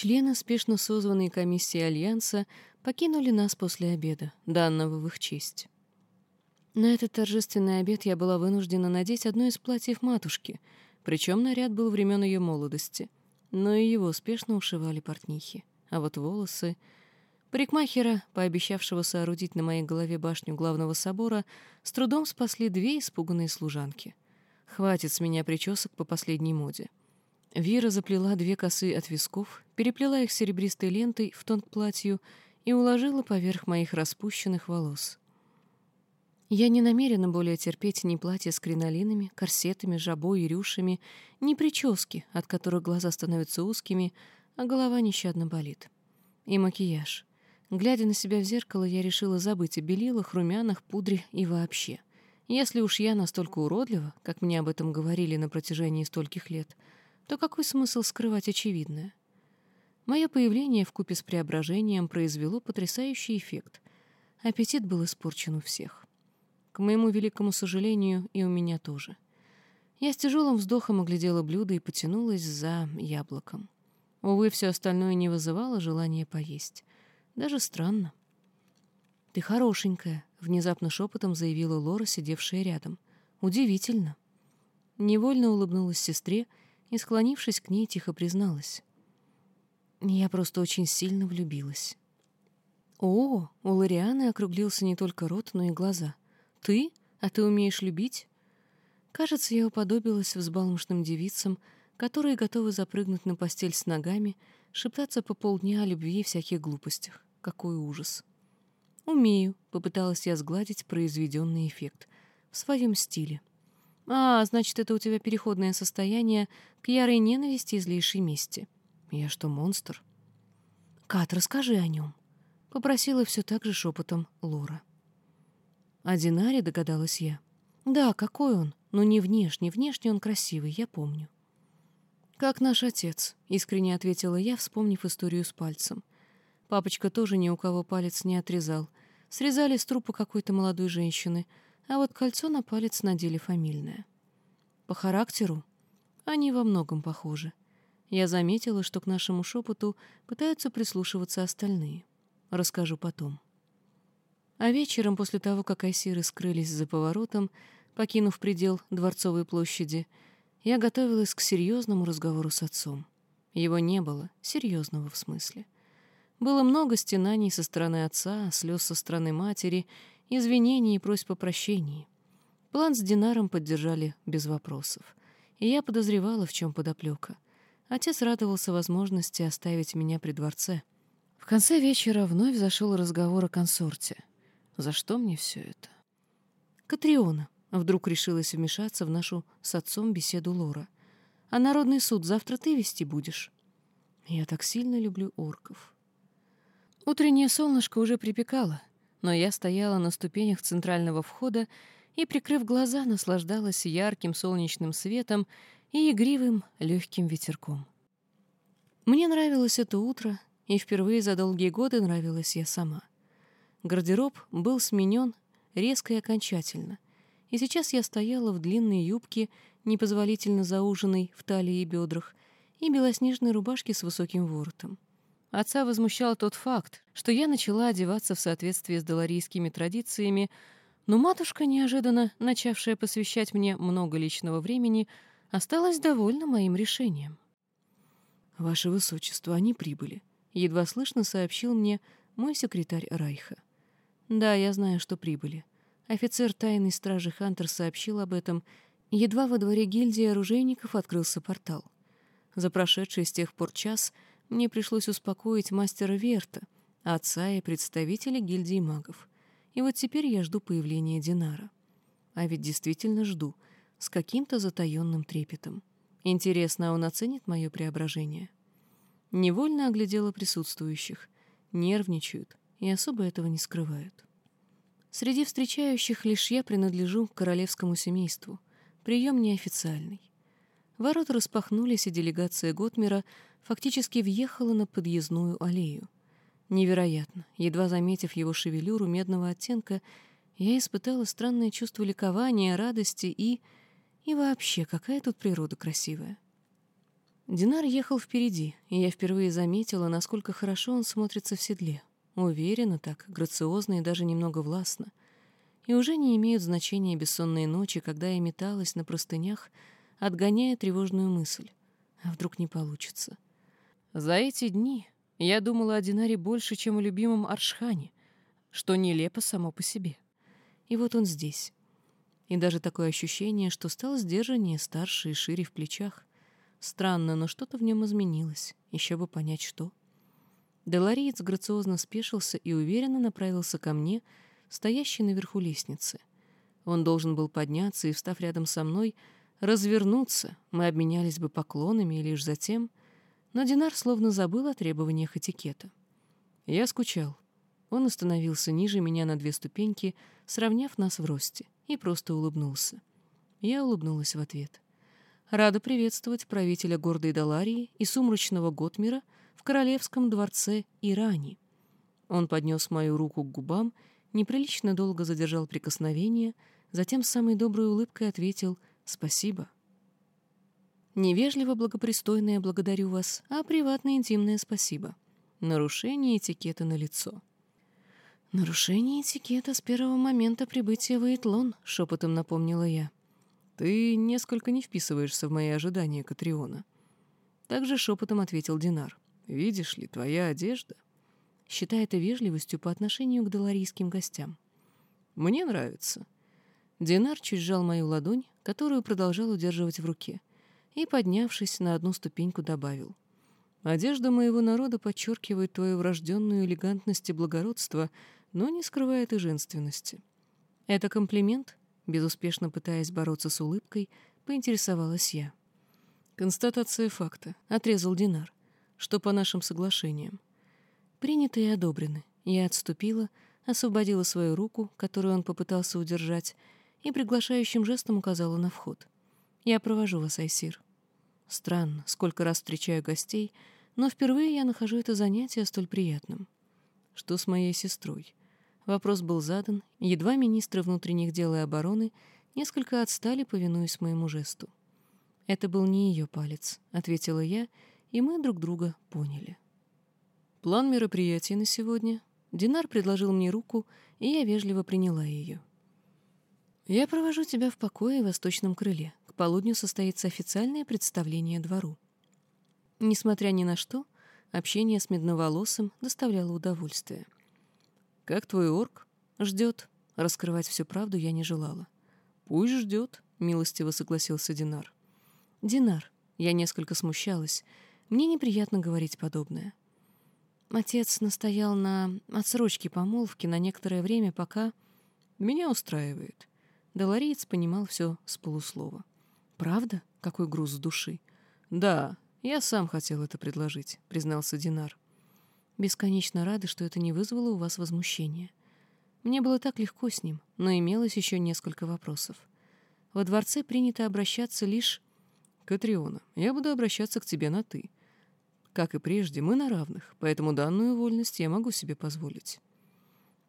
Члены спешно созванной комиссии Альянса покинули нас после обеда, данного в их честь. На этот торжественный обед я была вынуждена надеть одно из платьев матушки, причем наряд был времен ее молодости, но и его спешно ушивали портнихи. А вот волосы... Парикмахера, пообещавшего соорудить на моей голове башню главного собора, с трудом спасли две испуганные служанки. Хватит с меня причесок по последней моде. Вера заплела две косы от висков, переплела их серебристой лентой в тон к платью и уложила поверх моих распущенных волос. Я не намерена более терпеть ни платья с кринолинами, корсетами, жабой и рюшами, ни прически, от которых глаза становятся узкими, а голова нещадно болит. И макияж. Глядя на себя в зеркало, я решила забыть о белилах, румянах, пудре и вообще. Если уж я настолько уродлива, как мне об этом говорили на протяжении стольких лет, то какой смысл скрывать очевидное? Мое появление в купе с преображением произвело потрясающий эффект. Аппетит был испорчен у всех. К моему великому сожалению, и у меня тоже. Я с тяжелым вздохом оглядела блюдо и потянулась за яблоком. Увы, все остальное не вызывало желания поесть. Даже странно. «Ты хорошенькая», — внезапно шепотом заявила Лора, сидевшая рядом. «Удивительно». Невольно улыбнулась сестре и, склонившись к ней, тихо призналась. «Я просто очень сильно влюбилась». «О!» — у Лорианы округлился не только рот, но и глаза. «Ты? А ты умеешь любить?» Кажется, я уподобилась взбалмошным девицам, которые готовы запрыгнуть на постель с ногами, шептаться по полдня о любви и всяких глупостях. Какой ужас. «Умею», — попыталась я сгладить произведенный эффект. В своем стиле. «А, значит, это у тебя переходное состояние к ярой ненависти и злейшей мести. Я что, монстр?» «Кат, расскажи о нем», — попросила все так же шепотом Лора. «О Динаре догадалась я. Да, какой он, но не внешне, внешне он красивый, я помню». «Как наш отец», — искренне ответила я, вспомнив историю с пальцем. Папочка тоже ни у кого палец не отрезал. Срезали с трупа какой-то молодой женщины, а вот кольцо на палец надели фамильное. По характеру они во многом похожи. Я заметила, что к нашему шепоту пытаются прислушиваться остальные. Расскажу потом. А вечером, после того, как айсиры скрылись за поворотом, покинув предел Дворцовой площади, я готовилась к серьезному разговору с отцом. Его не было, серьезного в смысле. Было много стенаний со стороны отца, слез со стороны матери, извинений и просьб о прощении. План с Динаром поддержали без вопросов. И я подозревала, в чем подоплека. Отец радовался возможности оставить меня при дворце. В конце вечера вновь зашел разговор о консорте. За что мне все это? Катриона, Вдруг решилась вмешаться в нашу с отцом беседу Лора. «А народный суд завтра ты вести будешь?» «Я так сильно люблю орков». Утреннее солнышко уже припекало, но я стояла на ступенях центрального входа и, прикрыв глаза, наслаждалась ярким солнечным светом и игривым легким ветерком. Мне нравилось это утро, и впервые за долгие годы нравилась я сама. Гардероб был сменен резко и окончательно — и сейчас я стояла в длинной юбке, непозволительно зауженной в талии и бедрах, и белоснежной рубашке с высоким воротом. Отца возмущал тот факт, что я начала одеваться в соответствии с доларийскими традициями, но матушка, неожиданно начавшая посвящать мне много личного времени, осталась довольна моим решением. «Ваше Высочество, они прибыли», — едва слышно сообщил мне мой секретарь Райха. «Да, я знаю, что прибыли. Офицер тайной стражи Хантер сообщил об этом. Едва во дворе гильдии оружейников открылся портал. За прошедший с тех пор час мне пришлось успокоить мастера Верта, отца и представителя гильдии магов. И вот теперь я жду появления Динара. А ведь действительно жду, с каким-то затаённым трепетом. Интересно, а он оценит мое преображение? Невольно оглядела присутствующих. Нервничают и особо этого не скрывают. Среди встречающих лишь я принадлежу к королевскому семейству. Прием неофициальный. Ворота распахнулись, и делегация Готмера фактически въехала на подъездную аллею. Невероятно. Едва заметив его шевелюру медного оттенка, я испытала странное чувство ликования, радости и... И вообще, какая тут природа красивая. Динар ехал впереди, и я впервые заметила, насколько хорошо он смотрится в седле. Уверенно так, грациозно и даже немного властно. И уже не имеют значения бессонные ночи, когда я металась на простынях, отгоняя тревожную мысль. А вдруг не получится? За эти дни я думала о Динаре больше, чем о любимом Аршхане, что нелепо само по себе. И вот он здесь. И даже такое ощущение, что стал сдержаннее, старше и шире в плечах. Странно, но что-то в нем изменилось. Еще бы понять, что. Делариец грациозно спешился и уверенно направился ко мне, стоящий наверху лестницы. Он должен был подняться и, встав рядом со мной, развернуться, мы обменялись бы поклонами и лишь затем... Но Динар словно забыл о требованиях этикета. Я скучал. Он остановился ниже меня на две ступеньки, сравняв нас в росте, и просто улыбнулся. Я улыбнулась в ответ. — Рада приветствовать правителя гордой Даларии и сумрачного Готмира в королевском дворце Ирани. Он поднес мою руку к губам, неприлично долго задержал прикосновение, затем с самой доброй улыбкой ответил «Спасибо». Невежливо благопристойное «благодарю вас», а приватное интимное «спасибо». Нарушение этикета на лицо. «Нарушение этикета с первого момента прибытия в Эйтлон», — шепотом напомнила я. «Ты несколько не вписываешься в мои ожидания, Катриона». Также шепотом ответил Динар. «Видишь ли, твоя одежда...» Считая это вежливостью по отношению к доларийским гостям. «Мне нравится». Динар чуть сжал мою ладонь, которую продолжал удерживать в руке, и, поднявшись на одну ступеньку, добавил. «Одежда моего народа подчеркивает твою врожденную элегантность и благородство, но не скрывает и женственности. Это комплимент Безуспешно пытаясь бороться с улыбкой, поинтересовалась я. «Констатация факта», — отрезал Динар, — «что по нашим соглашениям». Приняты и одобрены. Я отступила, освободила свою руку, которую он попытался удержать, и приглашающим жестом указала на вход. «Я провожу вас, Айсир». Странно, сколько раз встречаю гостей, но впервые я нахожу это занятие столь приятным. Что с моей сестрой? Вопрос был задан, едва министры внутренних дел и обороны несколько отстали, повинуясь моему жесту. «Это был не ее палец», — ответила я, и мы друг друга поняли. План мероприятий на сегодня. Динар предложил мне руку, и я вежливо приняла ее. «Я провожу тебя в покое в восточном крыле. Полудню состоится официальное представление двору». Несмотря ни на что, общение с медноволосым доставляло удовольствие — «Как твой орк?» «Ждет». Раскрывать всю правду я не желала. «Пусть ждет», — милостиво согласился Динар. «Динар». Я несколько смущалась. Мне неприятно говорить подобное. Отец настоял на отсрочке помолвки на некоторое время, пока... Меня устраивает. Долориец понимал все с полуслова. «Правда? Какой груз с души?» «Да, я сам хотел это предложить», — признался Динар. Бесконечно рада, что это не вызвало у вас возмущения. Мне было так легко с ним, но имелось еще несколько вопросов. Во дворце принято обращаться лишь... «Катриона, я буду обращаться к тебе на «ты». Как и прежде, мы на равных, поэтому данную вольность я могу себе позволить».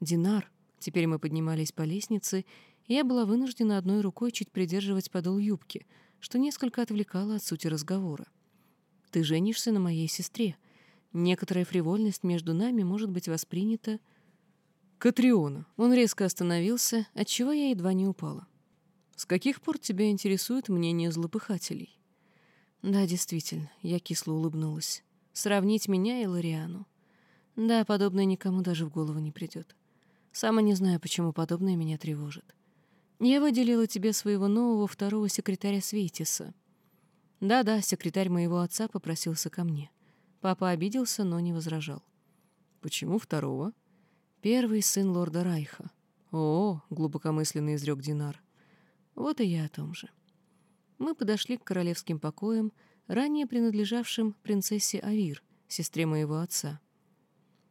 «Динар». Теперь мы поднимались по лестнице, и я была вынуждена одной рукой чуть придерживать подол юбки, что несколько отвлекало от сути разговора. «Ты женишься на моей сестре», Некоторая фривольность между нами может быть воспринята... Катриона. Он резко остановился, отчего я едва не упала. С каких пор тебя интересует мнение злопыхателей? Да, действительно, я кисло улыбнулась. Сравнить меня и Лориану. Да, подобное никому даже в голову не придет. Сама не знаю, почему подобное меня тревожит. Я выделила тебе своего нового второго секретаря Светиса. Да-да, секретарь моего отца попросился ко мне. — Папа обиделся, но не возражал. «Почему второго?» «Первый сын лорда Райха». «О!» — глубокомысленно изрек Динар. «Вот и я о том же». Мы подошли к королевским покоям, ранее принадлежавшим принцессе Авир, сестре моего отца.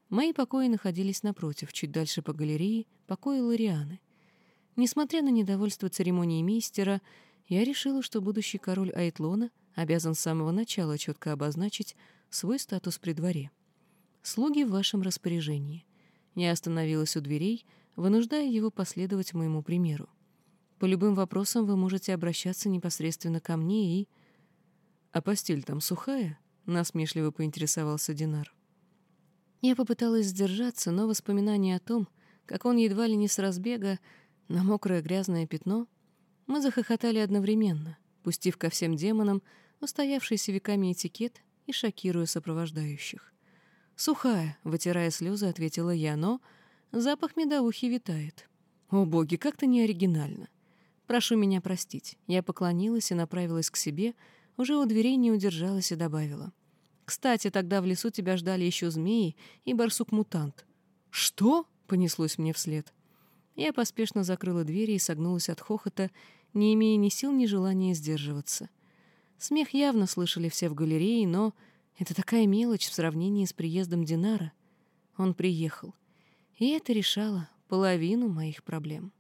Мои покои находились напротив, чуть дальше по галерее, покои Лорианы. Несмотря на недовольство церемонии мейстера, я решила, что будущий король Айтлона обязан с самого начала четко обозначить, свой статус при дворе. Слуги в вашем распоряжении. Я остановилась у дверей, вынуждая его последовать моему примеру. По любым вопросам вы можете обращаться непосредственно ко мне и... «А постель там сухая?» — насмешливо поинтересовался Динар. Я попыталась сдержаться, но воспоминание о том, как он едва ли не с разбега на мокрое грязное пятно, мы захохотали одновременно, пустив ко всем демонам устоявшийся веками этикет и шокируя сопровождающих. «Сухая», — вытирая слезы, ответила я, но запах медовухи витает. «О, боги, как-то неоригинально. Прошу меня простить». Я поклонилась и направилась к себе, уже у дверей не удержалась и добавила. «Кстати, тогда в лесу тебя ждали еще змеи и барсук-мутант». «Что?» — понеслось мне вслед. Я поспешно закрыла двери и согнулась от хохота, не имея ни сил, ни желания сдерживаться. Смех явно слышали все в галерее, но это такая мелочь в сравнении с приездом Динара. Он приехал. И это решало половину моих проблем.